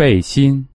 背心。